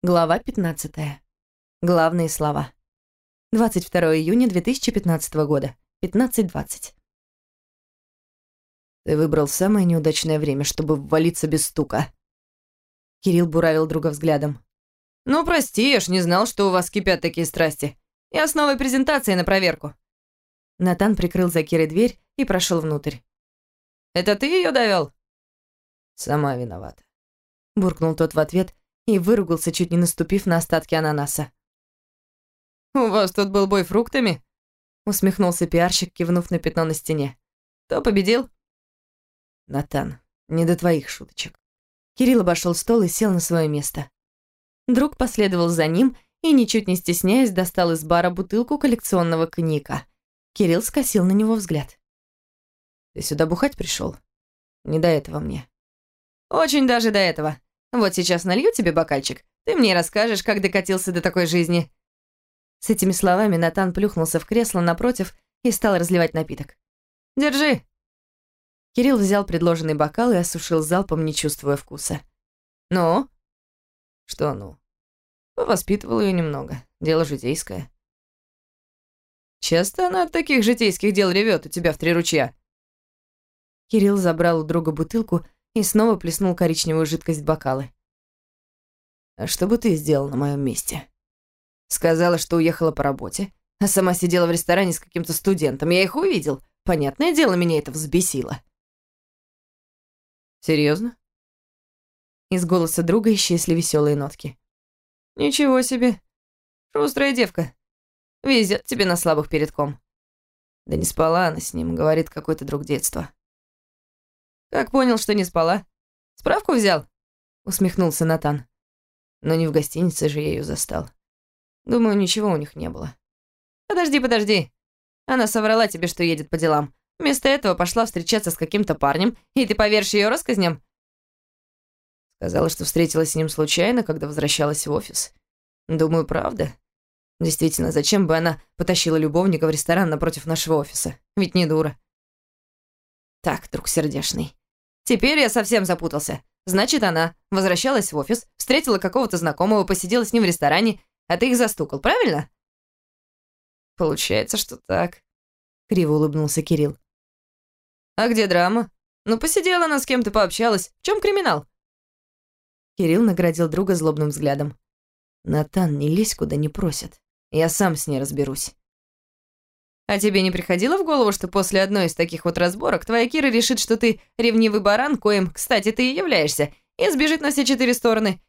Глава 15. Главные слова. 22 июня 2015 года. 15.20. Ты выбрал самое неудачное время, чтобы ввалиться без стука. Кирилл буравил друга взглядом. Ну, прости, я ж не знал, что у вас кипят такие страсти. Я с новой презентацией на проверку. Натан прикрыл за Кирой дверь и прошел внутрь. Это ты ее довел? Сама виновата. Буркнул тот в ответ и выругался, чуть не наступив на остатки ананаса. «У вас тут был бой фруктами?» усмехнулся пиарщик, кивнув на пятно на стене. «Кто победил?» «Натан, не до твоих шуточек». Кирилл обошел стол и сел на свое место. Друг последовал за ним и, ничуть не стесняясь, достал из бара бутылку коллекционного коньяка. Кирилл скосил на него взгляд. «Ты сюда бухать пришел? Не до этого мне». «Очень даже до этого. Вот сейчас налью тебе бокальчик. Ты мне расскажешь, как докатился до такой жизни». С этими словами Натан плюхнулся в кресло напротив и стал разливать напиток. «Держи». Кирилл взял предложенный бокал и осушил залпом, не чувствуя вкуса. «Ну?» «Что ну?» Воспитывал ее немного. Дело житейское. Часто она от таких житейских дел ревет у тебя в три ручья. Кирилл забрал у друга бутылку и снова плеснул коричневую жидкость в бокалы. «А что бы ты сделал на моем месте?» «Сказала, что уехала по работе, а сама сидела в ресторане с каким-то студентом. Я их увидел. Понятное дело, меня это взбесило». «Серьезно?» Из голоса друга исчезли веселые нотки. «Ничего себе. Шустрая девка. Везет тебе на слабых передком». «Да не спала она с ним», — говорит какой-то друг детства. «Как понял, что не спала? Справку взял?» Усмехнулся Натан. Но не в гостинице же я ее застал. Думаю, ничего у них не было. «Подожди, подожди. Она соврала тебе, что едет по делам. Вместо этого пошла встречаться с каким-то парнем, и ты поверишь ее рассказням?» Сказала, что встретилась с ним случайно, когда возвращалась в офис. Думаю, правда. Действительно, зачем бы она потащила любовника в ресторан напротив нашего офиса? Ведь не дура. Так, друг сердешный. Теперь я совсем запутался. Значит, она возвращалась в офис, встретила какого-то знакомого, посидела с ним в ресторане, а ты их застукал, правильно? Получается, что так. Криво улыбнулся Кирилл. А где драма? Ну, посидела она с кем-то, пообщалась. В чем криминал? Кирилл наградил друга злобным взглядом. «Натан, не лезь, куда не просят. Я сам с ней разберусь». А тебе не приходило в голову, что после одной из таких вот разборок твоя Кира решит, что ты ревнивый баран, коим, кстати, ты и являешься, и сбежит на все четыре стороны?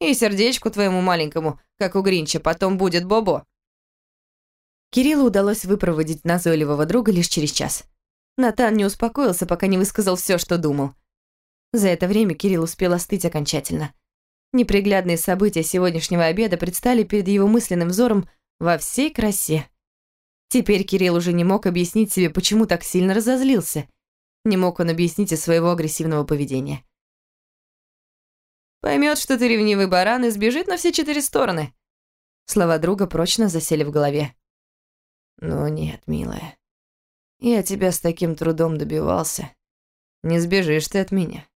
И сердечку твоему маленькому, как у Гринча, потом будет Бобо. Кириллу удалось выпроводить назойливого друга лишь через час. Натан не успокоился, пока не высказал все, что думал. За это время Кирилл успел остыть окончательно. Неприглядные события сегодняшнего обеда предстали перед его мысленным взором во всей красе. Теперь Кирилл уже не мог объяснить себе, почему так сильно разозлился. Не мог он объяснить из своего агрессивного поведения. Поймет, что ты ревнивый баран и сбежит на все четыре стороны. Слова друга прочно засели в голове. Ну нет, милая. Я тебя с таким трудом добивался. Не сбежишь ты от меня.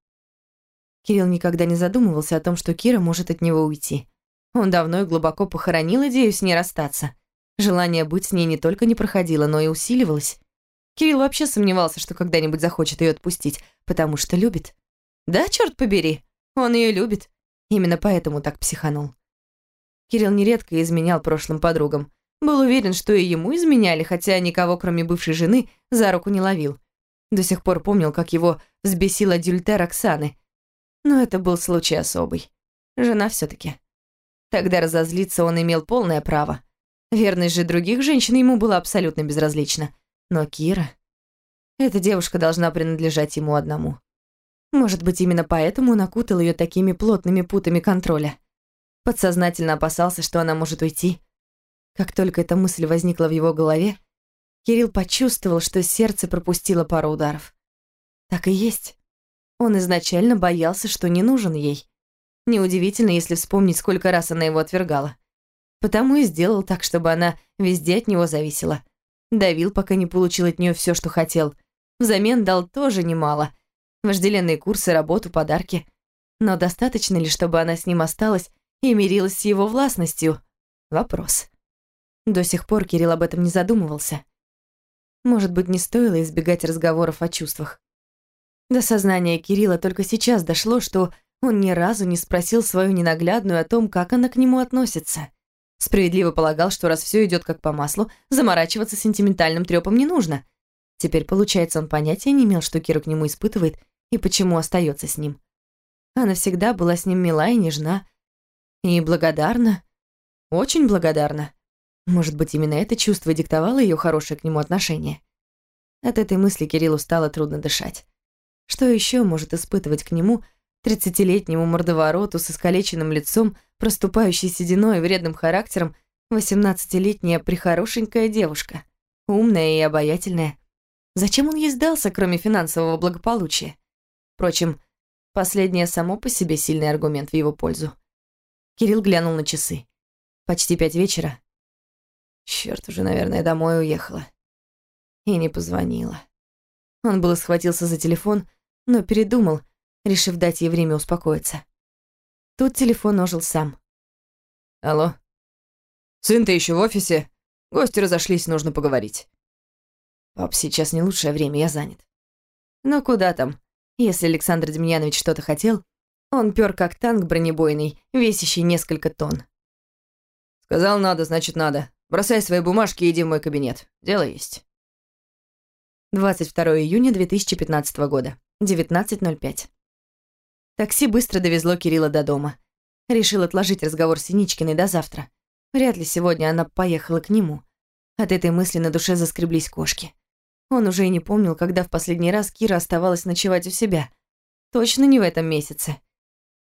Кирилл никогда не задумывался о том, что Кира может от него уйти. Он давно и глубоко похоронил идею с ней расстаться. Желание быть с ней не только не проходило, но и усиливалось. Кирилл вообще сомневался, что когда-нибудь захочет ее отпустить, потому что любит. Да, черт побери, он ее любит. Именно поэтому так психанул. Кирилл нередко изменял прошлым подругам. Был уверен, что и ему изменяли, хотя никого, кроме бывшей жены, за руку не ловил. До сих пор помнил, как его взбесил адюльтер Оксаны. Но это был случай особый. Жена все таки Тогда разозлиться он имел полное право. Верность же других женщин ему была абсолютно безразлична. Но Кира... Эта девушка должна принадлежать ему одному. Может быть, именно поэтому он окутал ее такими плотными путами контроля. Подсознательно опасался, что она может уйти. Как только эта мысль возникла в его голове, Кирилл почувствовал, что сердце пропустило пару ударов. Так и есть. Он изначально боялся, что не нужен ей. Неудивительно, если вспомнить, сколько раз она его отвергала. Потому и сделал так, чтобы она везде от него зависела. Давил, пока не получил от нее все, что хотел. Взамен дал тоже немало. Вожделенные курсы, работу, подарки. Но достаточно ли, чтобы она с ним осталась и мирилась с его властностью? Вопрос. До сих пор Кирилл об этом не задумывался. Может быть, не стоило избегать разговоров о чувствах. До сознания Кирилла только сейчас дошло, что он ни разу не спросил свою ненаглядную о том, как она к нему относится. Справедливо полагал, что раз все идет как по маслу, заморачиваться сентиментальным трепом не нужно. Теперь, получается, он понятия не имел, что Кира к нему испытывает и почему остается с ним. Она всегда была с ним мила и нежна. И благодарна. Очень благодарна. Может быть, именно это чувство диктовало ее хорошее к нему отношение. От этой мысли Кириллу стало трудно дышать. Что еще может испытывать к нему тридцатилетнему мордовороту с искалеченным лицом, проступающей сединой и вредным характером, восемнадцатилетняя прихорошенькая девушка, умная и обаятельная. Зачем он ей сдался, кроме финансового благополучия? Впрочем, последнее само по себе сильный аргумент в его пользу. Кирилл глянул на часы. Почти пять вечера. Черт, уже, наверное, домой уехала. И не позвонила. Он было схватился за телефон, но передумал, решив дать ей время успокоиться. Тут телефон ожил сам. «Алло? Сын, ты еще в офисе? Гости разошлись, нужно поговорить». «Пап, сейчас не лучшее время, я занят». «Ну куда там? Если Александр Демьянович что-то хотел, он пёр как танк бронебойный, весящий несколько тонн». «Сказал надо, значит надо. Бросай свои бумажки и иди в мой кабинет. Дело есть». 22 июня 2015 года, 19.05. Такси быстро довезло Кирилла до дома. Решил отложить разговор с Синичкиной до завтра. Вряд ли сегодня она поехала к нему. От этой мысли на душе заскреблись кошки. Он уже и не помнил, когда в последний раз Кира оставалась ночевать у себя. Точно не в этом месяце.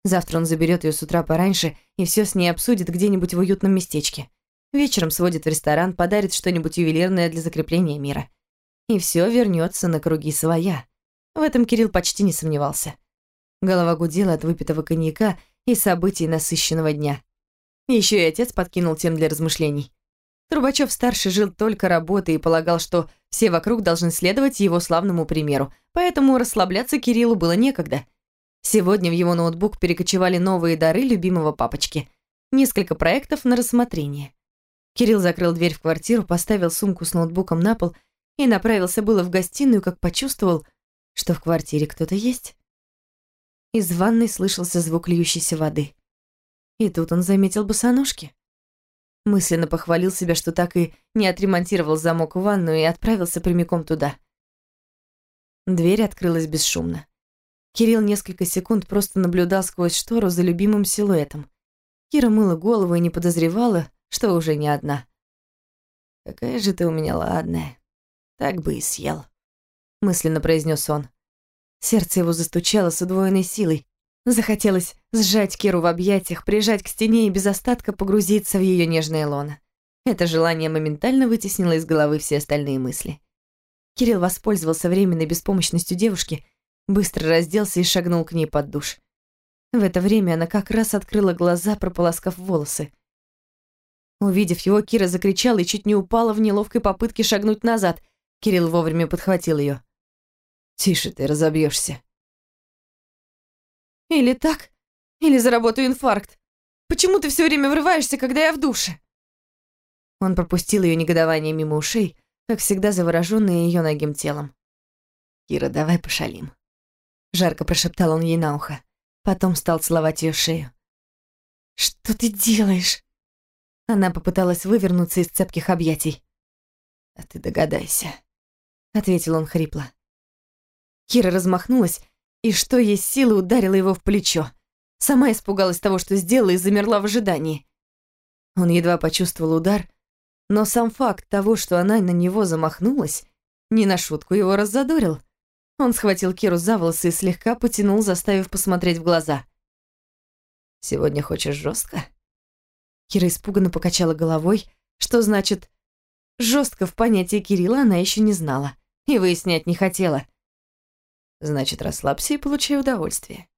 Завтра он заберет ее с утра пораньше и все с ней обсудит где-нибудь в уютном местечке. Вечером сводит в ресторан, подарит что-нибудь ювелирное для закрепления мира. И все вернется на круги своя. В этом Кирилл почти не сомневался. Голова гудела от выпитого коньяка и событий насыщенного дня. Еще и отец подкинул тем для размышлений. Трубачев-старший жил только работой и полагал, что все вокруг должны следовать его славному примеру, поэтому расслабляться Кириллу было некогда. Сегодня в его ноутбук перекочевали новые дары любимого папочки. Несколько проектов на рассмотрение. Кирилл закрыл дверь в квартиру, поставил сумку с ноутбуком на пол и направился было в гостиную, как почувствовал, что в квартире кто-то есть. Из ванной слышался звук льющейся воды. И тут он заметил босоножки. Мысленно похвалил себя, что так и не отремонтировал замок в ванную и отправился прямиком туда. Дверь открылась бесшумно. Кирилл несколько секунд просто наблюдал сквозь штору за любимым силуэтом. Кира мыла голову и не подозревала, что уже не одна. «Какая же ты у меня ладная. Так бы и съел», — мысленно произнес он. Сердце его застучало с удвоенной силой. Захотелось сжать Киру в объятиях, прижать к стене и без остатка погрузиться в ее нежное лоно. Это желание моментально вытеснило из головы все остальные мысли. Кирилл воспользовался временной беспомощностью девушки, быстро разделся и шагнул к ней под душ. В это время она как раз открыла глаза, прополоскав волосы. Увидев его, Кира закричала и чуть не упала в неловкой попытке шагнуть назад. Кирилл вовремя подхватил ее. Тише ты, разобьешься. Или так, или заработаю инфаркт. Почему ты все время врываешься, когда я в душе? Он пропустил ее негодование мимо ушей, как всегда завороженный ее ногим телом. «Кира, давай пошалим». Жарко прошептал он ей на ухо. Потом стал целовать ее шею. «Что ты делаешь?» Она попыталась вывернуться из цепких объятий. «А ты догадайся», — ответил он хрипло. Кира размахнулась и, что есть силы, ударила его в плечо. Сама испугалась того, что сделала, и замерла в ожидании. Он едва почувствовал удар, но сам факт того, что она на него замахнулась, не на шутку его раззадорил. Он схватил Киру за волосы и слегка потянул, заставив посмотреть в глаза. «Сегодня хочешь жестко? Кира испуганно покачала головой, что значит жестко в понятии Кирилла она еще не знала и выяснять не хотела. Значит, расслабься и получай удовольствие.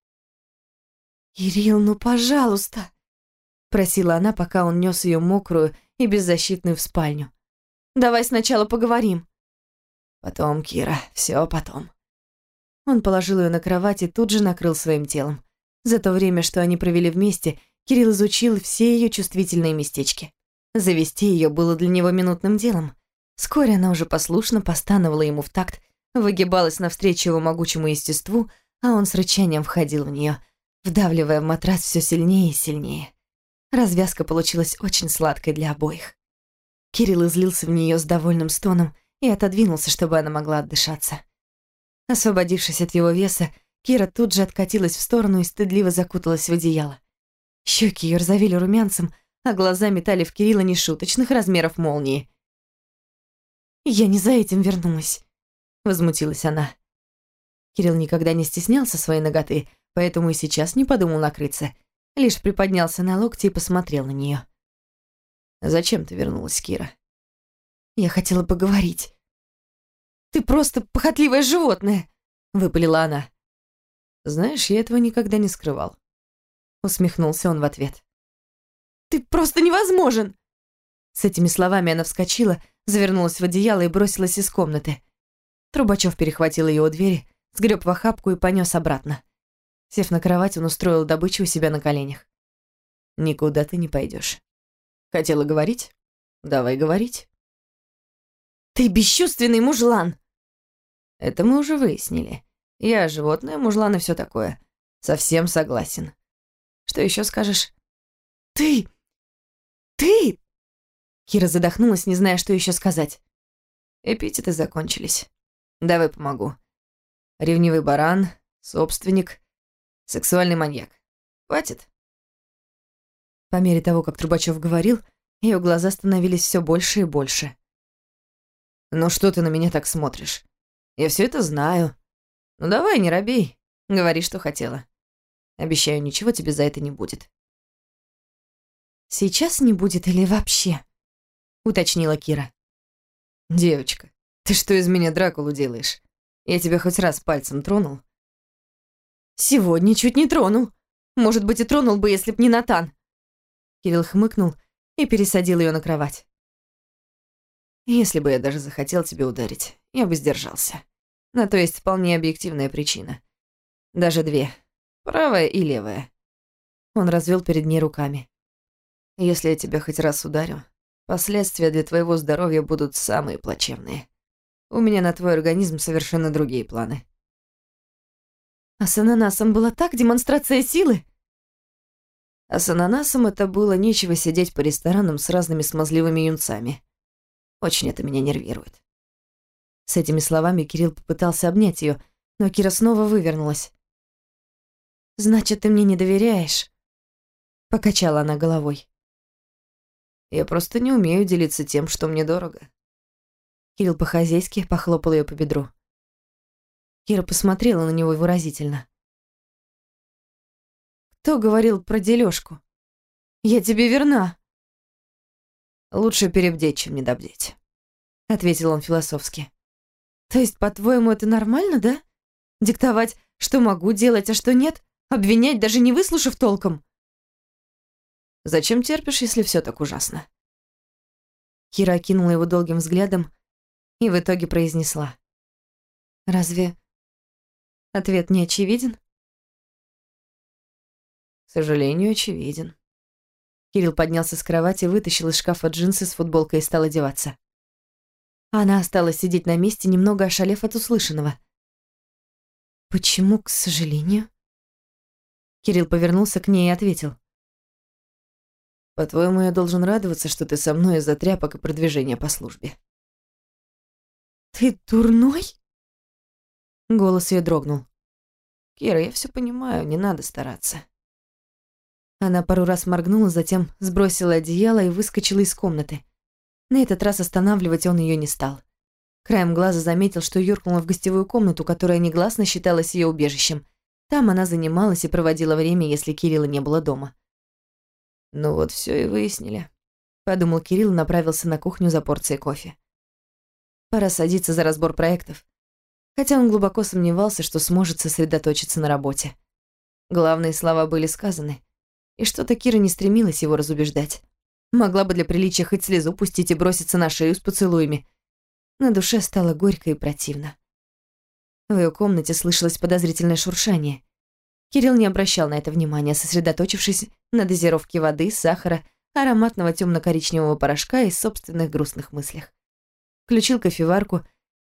«Кирилл, ну пожалуйста!» Просила она, пока он нес ее мокрую и беззащитную в спальню. «Давай сначала поговорим». «Потом, Кира, все потом». Он положил ее на кровать и тут же накрыл своим телом. За то время, что они провели вместе, Кирилл изучил все ее чувствительные местечки. Завести ее было для него минутным делом. Вскоре она уже послушно постановала ему в такт, выгибалась навстречу его могучему естеству, а он с рычанием входил в нее, вдавливая в матрас все сильнее и сильнее. Развязка получилась очень сладкой для обоих. Кирилл излился в нее с довольным стоном и отодвинулся, чтобы она могла отдышаться. Освободившись от его веса, Кира тут же откатилась в сторону и стыдливо закуталась в одеяло. Щеки ее рзавели румянцем, а глаза метали в Кирилла нешуточных размеров молнии. «Я не за этим вернулась», — возмутилась она. Кирилл никогда не стеснялся своей ноготы, поэтому и сейчас не подумал накрыться, лишь приподнялся на локти и посмотрел на нее. «Зачем ты вернулась, Кира?» «Я хотела поговорить». «Ты просто похотливое животное!» — выпалила она. «Знаешь, я этого никогда не скрывал». Усмехнулся он в ответ. «Ты просто невозможен!» С этими словами она вскочила, завернулась в одеяло и бросилась из комнаты. Трубачев перехватил ее у двери, сгреб в охапку и понес обратно. Сев на кровать, он устроил добычу у себя на коленях. «Никуда ты не пойдешь. Хотела говорить? Давай говорить». «Ты бесчувственный мужлан!» «Это мы уже выяснили. Я животное, мужлан и все такое. Совсем согласен. Что еще скажешь?» «Ты! Ты!» Кира задохнулась, не зная, что еще сказать. Эпитеты закончились. Давай помогу. Ревнивый баран, собственник, Сексуальный маньяк. Хватит?» По мере того, как Трубачев говорил, ее глаза становились все больше и больше. «Ну что ты на меня так смотришь? Я все это знаю. Ну давай, не робей. Говори, что хотела. Обещаю, ничего тебе за это не будет». «Сейчас не будет или вообще?» — уточнила Кира. «Девочка, ты что из меня Дракулу делаешь? Я тебя хоть раз пальцем тронул?» Сегодня чуть не тронул. Может быть, и тронул бы, если б не Натан. Кирилл хмыкнул и пересадил ее на кровать. Если бы я даже захотел тебя ударить, я бы сдержался. На то есть вполне объективная причина. Даже две. Правая и левая. Он развел перед ней руками. Если я тебя хоть раз ударю, последствия для твоего здоровья будут самые плачевные. У меня на твой организм совершенно другие планы. А с ананасом была так демонстрация силы? А с ананасом это было нечего сидеть по ресторанам с разными смазливыми юнцами. Очень это меня нервирует. С этими словами Кирилл попытался обнять ее, но Кира снова вывернулась. «Значит, ты мне не доверяешь?» Покачала она головой. «Я просто не умею делиться тем, что мне дорого». Кирилл по-хозяйски похлопал ее по бедру. Кира посмотрела на него выразительно. «Кто говорил про дележку? Я тебе верна». «Лучше перебдеть, чем недобдеть», — ответил он философски. «То есть, по-твоему, это нормально, да? Диктовать, что могу делать, а что нет? Обвинять, даже не выслушав толком?» «Зачем терпишь, если все так ужасно?» Кира окинула его долгим взглядом и в итоге произнесла. «Разве Ответ не очевиден? К сожалению, очевиден. Кирилл поднялся с кровати, вытащил из шкафа джинсы с футболкой и стал одеваться. Она осталась сидеть на месте, немного ошалев от услышанного. «Почему, к сожалению?» Кирилл повернулся к ней и ответил. «По-твоему, я должен радоваться, что ты со мной из-за тряпок и продвижения по службе?» «Ты дурной?» Голос ее дрогнул. «Кира, я все понимаю, не надо стараться». Она пару раз моргнула, затем сбросила одеяло и выскочила из комнаты. На этот раз останавливать он ее не стал. Краем глаза заметил, что юркнула в гостевую комнату, которая негласно считалась ее убежищем. Там она занималась и проводила время, если Кирилла не было дома. «Ну вот все и выяснили», — подумал Кирилл и направился на кухню за порцией кофе. Пора садиться за разбор проектов хотя он глубоко сомневался, что сможет сосредоточиться на работе. Главные слова были сказаны, и что-то Кира не стремилась его разубеждать. Могла бы для приличия хоть слезу пустить и броситься на шею с поцелуями. На душе стало горько и противно. В ее комнате слышалось подозрительное шуршание. Кирилл не обращал на это внимания, сосредоточившись на дозировке воды, сахара, ароматного темно-коричневого порошка и собственных грустных мыслях. Включил кофеварку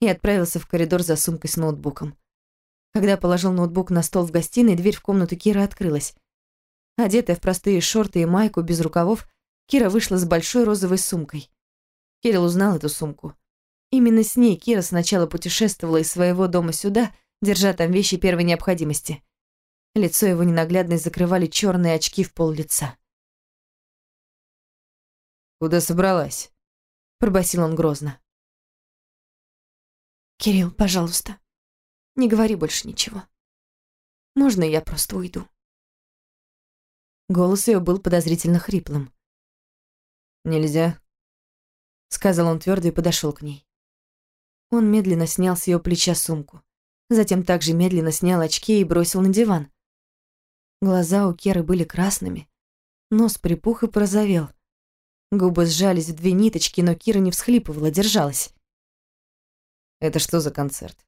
и отправился в коридор за сумкой с ноутбуком. Когда положил ноутбук на стол в гостиной, дверь в комнату Кира открылась. Одетая в простые шорты и майку без рукавов, Кира вышла с большой розовой сумкой. Кирилл узнал эту сумку. Именно с ней Кира сначала путешествовала из своего дома сюда, держа там вещи первой необходимости. Лицо его ненаглядно закрывали черные очки в пол лица. «Куда собралась?» – пробасил он грозно. «Кирилл, пожалуйста, не говори больше ничего. Можно я просто уйду?» Голос ее был подозрительно хриплым. «Нельзя», — сказал он твердо и подошел к ней. Он медленно снял с ее плеча сумку. Затем также медленно снял очки и бросил на диван. Глаза у Керы были красными, нос припух и порозовел. Губы сжались в две ниточки, но Кира не всхлипывала, держалась. «Это что за концерт?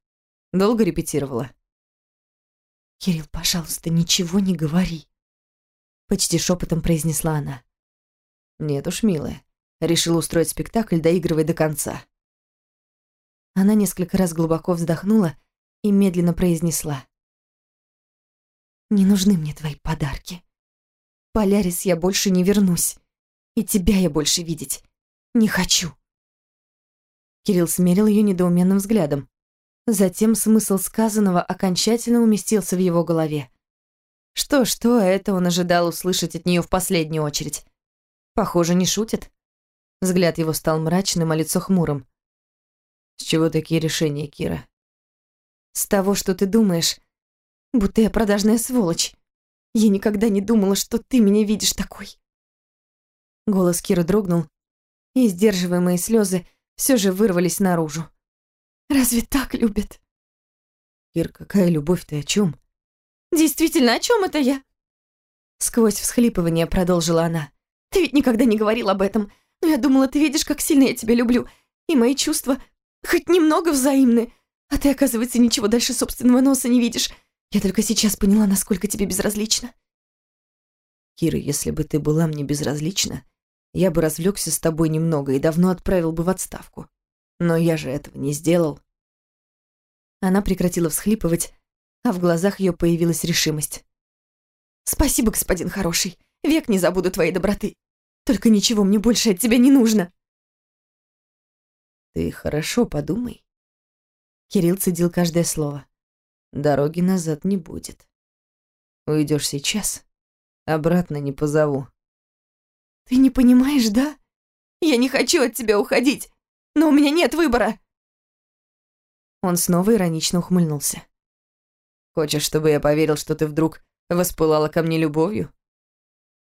Долго репетировала?» «Кирилл, пожалуйста, ничего не говори», — почти шепотом произнесла она. «Нет уж, милая, решил устроить спектакль, доигрывай до конца». Она несколько раз глубоко вздохнула и медленно произнесла. Не нужны мне твои подарки. Полярис я больше не вернусь. И тебя я больше видеть не хочу. Кирилл смерил ее недоуменным взглядом. Затем смысл сказанного окончательно уместился в его голове. Что-что, это он ожидал услышать от нее в последнюю очередь. Похоже, не шутит. Взгляд его стал мрачным, а лицо хмурым. «С чего такие решения, Кира?» «С того, что ты думаешь, будто я продажная сволочь. Я никогда не думала, что ты меня видишь такой. Голос Киры дрогнул, и сдерживаемые слезы все же вырвались наружу. Разве так любят? Кир, какая любовь ты о чем? Действительно, о чем это я? Сквозь всхлипывание продолжила она. Ты ведь никогда не говорил об этом, но я думала, ты видишь, как сильно я тебя люблю, и мои чувства хоть немного взаимны, а ты, оказывается, ничего дальше собственного носа не видишь. Я только сейчас поняла, насколько тебе безразлично. Кира, если бы ты была мне безразлична, я бы развлекся с тобой немного и давно отправил бы в отставку. Но я же этого не сделал. Она прекратила всхлипывать, а в глазах ее появилась решимость. «Спасибо, господин хороший. Век не забуду твоей доброты. Только ничего мне больше от тебя не нужно». «Ты хорошо подумай». Кирилл цедил каждое слово дороги назад не будет. Уйдешь сейчас, обратно не позову. Ты не понимаешь, да? Я не хочу от тебя уходить, но у меня нет выбора. Он снова иронично ухмыльнулся. Хочешь, чтобы я поверил, что ты вдруг воспылала ко мне любовью?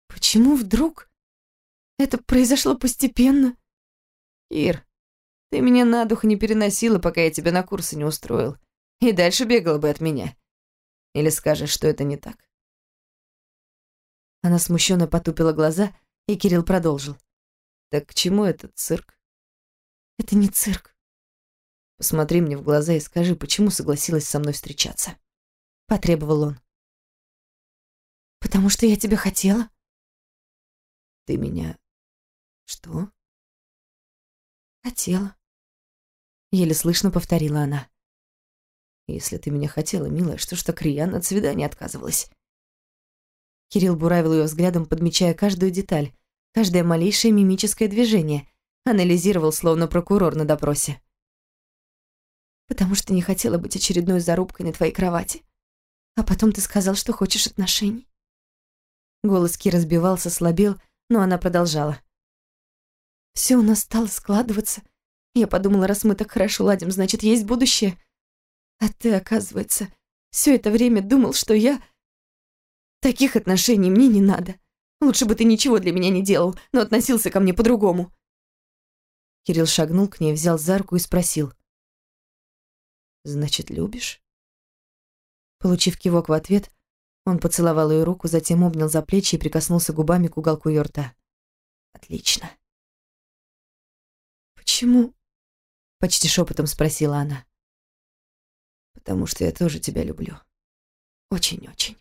Почему вдруг? Это произошло постепенно. Ир, ты меня на дух не переносила, пока я тебя на курсы не устроил и дальше бегала бы от меня. Или скажешь, что это не так?» Она смущенно потупила глаза, и Кирилл продолжил. «Так к чему этот цирк?» «Это не цирк». «Посмотри мне в глаза и скажи, почему согласилась со мной встречаться?» Потребовал он. «Потому что я тебя хотела». «Ты меня... что?» «Хотела», — еле слышно повторила она. Если ты меня хотела, милая, что ж так рьяно от свидания отказывалась?» Кирилл буравил ее взглядом, подмечая каждую деталь, каждое малейшее мимическое движение, анализировал, словно прокурор на допросе. «Потому что не хотела быть очередной зарубкой на твоей кровати. А потом ты сказал, что хочешь отношений». Голос Ки разбивался, слабел, но она продолжала. «Все у нас стало складываться. Я подумала, раз мы так хорошо ладим, значит, есть будущее. А ты, оказывается, все это время думал, что я... Таких отношений мне не надо. Лучше бы ты ничего для меня не делал, но относился ко мне по-другому. Кирилл шагнул к ней, взял за руку и спросил. «Значит, любишь?» Получив кивок в ответ, он поцеловал ее руку, затем обнял за плечи и прикоснулся губами к уголку ее рта. «Отлично». «Почему?» — почти шепотом спросила она потому что я тоже тебя люблю. Очень-очень.